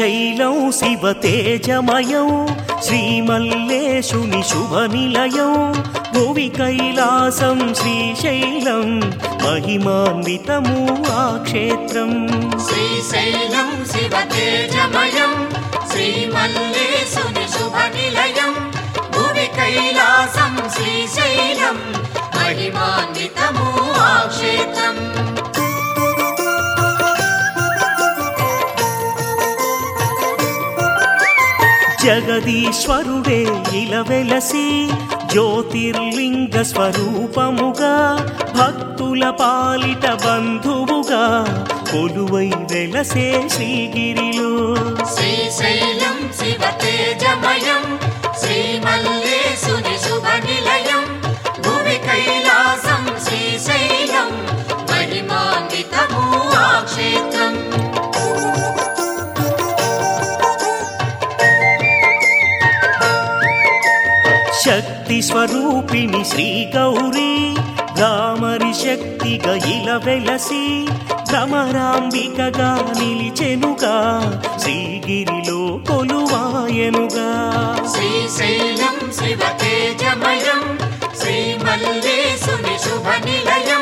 శ్రీశైలం శివతేజమయం శ్రీమల్లేశుని శుభ నిలయం. భువి కైలాసం శ్రీశైలం మహిమాన్వితము ఆ క్షేత్రం. శ్రీశైలం శివతేజమయం శ్రీమల్లేశుని శుభ జగదీశ్వరుడే ఇలవెలసి జ్యోతిర్లింగ స్వరూపముగా భక్తుల పాలిట బంధువుగా కొలువై వెలసే శ్రీగిరిలో. శ్రీశైలం శివ తేజమయం స్వరూపిణి శ్రీ గౌరీ భ్రామరి శక్తిగా ఇల వెలసి భ్రమరాంబికగా నిలిచెనుగా శ్రీగిరిలో కొలువాయనుగా. శ్రీశైలం శివ తేజమయం శ్రీమల్లేశుని శుభ నిలయం.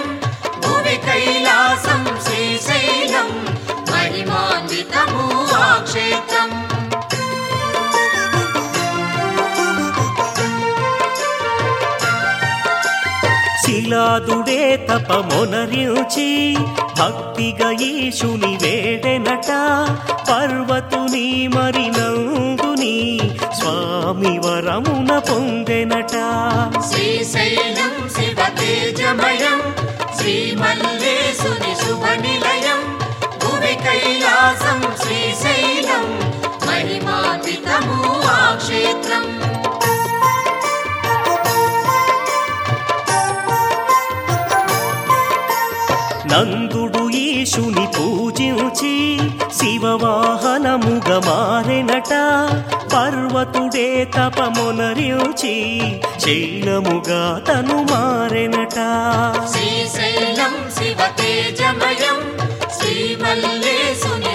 శిలాదుడే తపమొనరించి భక్తిగా ఈశుని వేడెనట పర్వతుని మరి నందుని స్వామి వరమున పొందెనట. శ్రీశైలం శివ తేజమయం శ్రీమల్లేశుని శుభ నిలయం. వచ్చి శివవాహనముగ మారెనట. పర్వతుడే తపమొనరించి శైలముగా తను మారెనట. శ్రీశైలం శివ తేజమయం శ్రీమల్లేశుని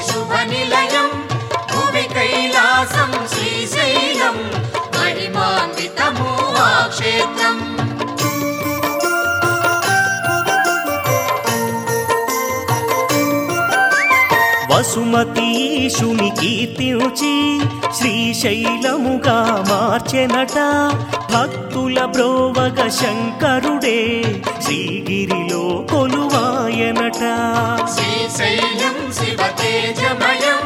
వసుమతి కీర్తించి శ్రీశైలముగా మార్చెనట భక్తుల బ్రోవగ శంకరుడే శ్రీగిరిలో కొలువాయనట. శ్రీశైలం శివ తేజమయం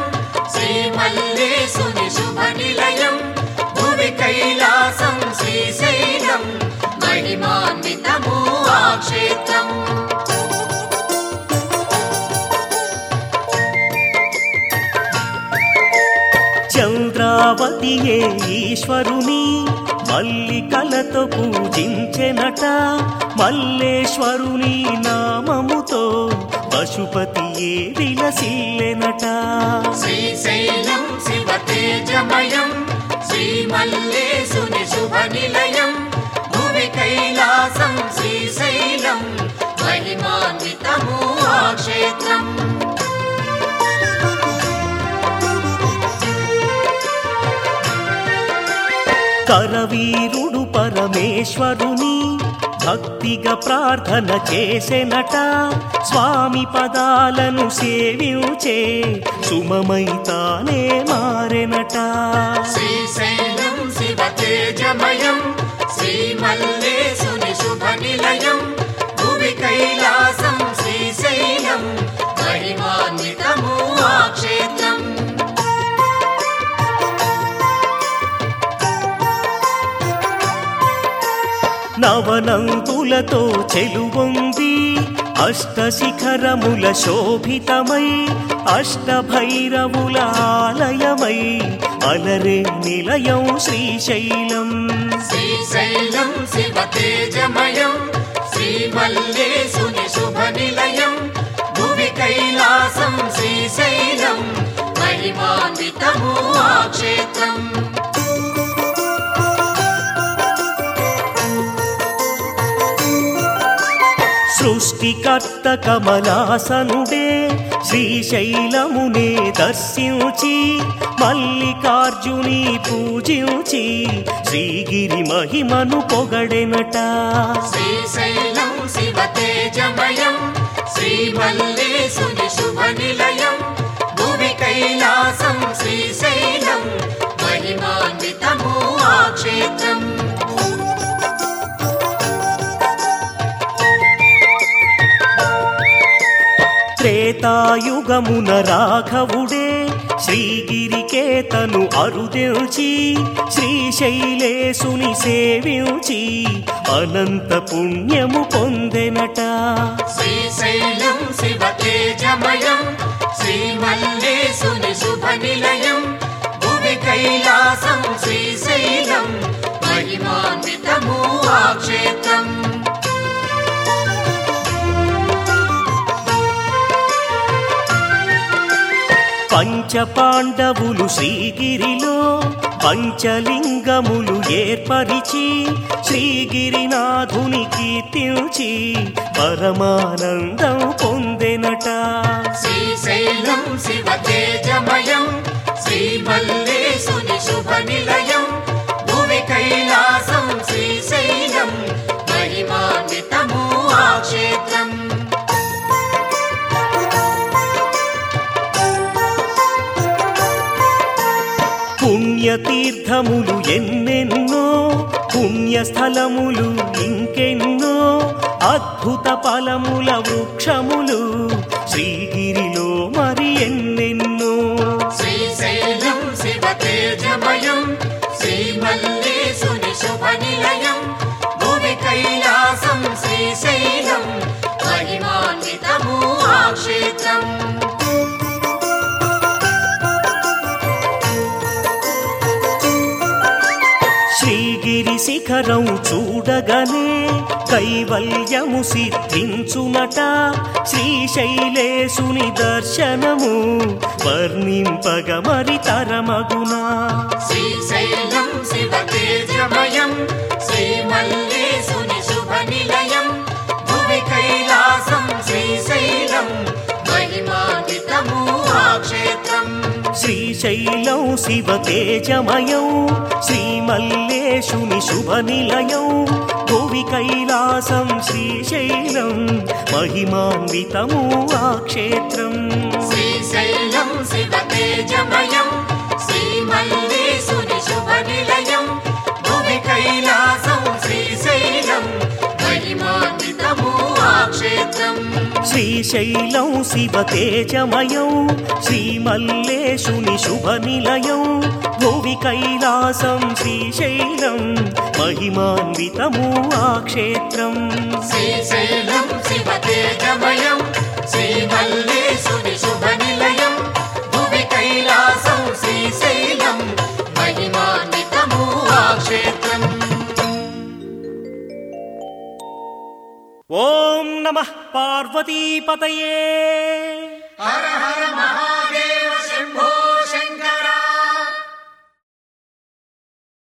శ్రీమల్లేశుని శుభ నిలయం భువి కైలాసం ఈశ్వరుని మల్లికలతో పూజించెనట. మల్లేశ్వరుని నామముతో పశుపతియే విలసిల్లెనట. శ్రీశైలం శివ తేజమయం శ్రీమల్లేశుని శుభ నిలయం. కరవీరుడు పరమేశ్వరుని భక్తిగా ప్రార్థన చేసెనట. స్వామి పదాలను సేవించే సుమమైతానే మారెనట. శ్రీశైలం శివ తేజమయం అనంతులతో చెలువొంది అష్టశిఖరముల శోభితమై అష్టభైరవుల ఆలయమై అలరే నిలయం శ్రీశైలం. శ్రీశైలం శివ తేజమయం శ్రీమల్లేశుని శుభ నిలయం. సృష్టికర్త కమలాసనుడే శ్రీశైలమునే దర్శించి మల్లికార్జుని పూజించి శ్రీగిరి మహిమను పొగడెనట. శ్రీశైలం శివ తేజమయం శ్రీమల్లేశుని శుభ నిలయం భూమి కైలాసం శ్రీ యుగమున రాఘవుడే శ్రీగిరికేతను అరుదెల్చి శ్రీశైలేసుని సేవించి అనంత పుణ్యము పొందెనట. శ్రీశైలం శివ తేజమయం శ్రీమల్లేశుని శుభ నిలయం భువి కైలాసం శ్రీశైలం మహిమాన్వితము ఆక్షే క్షేత్రం పాండవులు శ్రీగిరిలో పంచలింగములు ఏర్పరిచి శ్రీగిరినాథుని కీర్తించి పరమానందం పొందెనట. శ్రీశైలం శివ తేజమయం శ్రీమల్లేశుని శుభ నిలయం. తీర్థములు ఎన్నెన్నో పుణ్యస్థలములు ఇంకెన్నో అద్భుత ఫలముల వృక్షములు శ్రీగిరి శిఖరం చూడగనే కైవల్యము సిద్ధించునట. శ్రీశైలేశుని దర్శనము వర్ణింపగ మరి తరమగునా. శ్రీశైలం శివ తేజమయం శ్రీమల్లేశుని శుభ నిలయం. श्रीशैलौ शिवकेशमयौ श्रीमल्लेषु निशुमनिलयौ कोविकैलासं श्रीशैलं महिमान्वितमुत्रं श्रीशैलं शिवः శ్రీశైలం శివతేజమయం శ్రీమల్లేశుని శుభనిలయం. భువి కైలాసం శ్రీశైలం మహిమాన్వితము ఆ క్షేత్రం. శ్రీశైలం శివతేజమయం శ్రీమల్లేశుని శుభని नमः पार्वतीपतये। हर हर महादेव।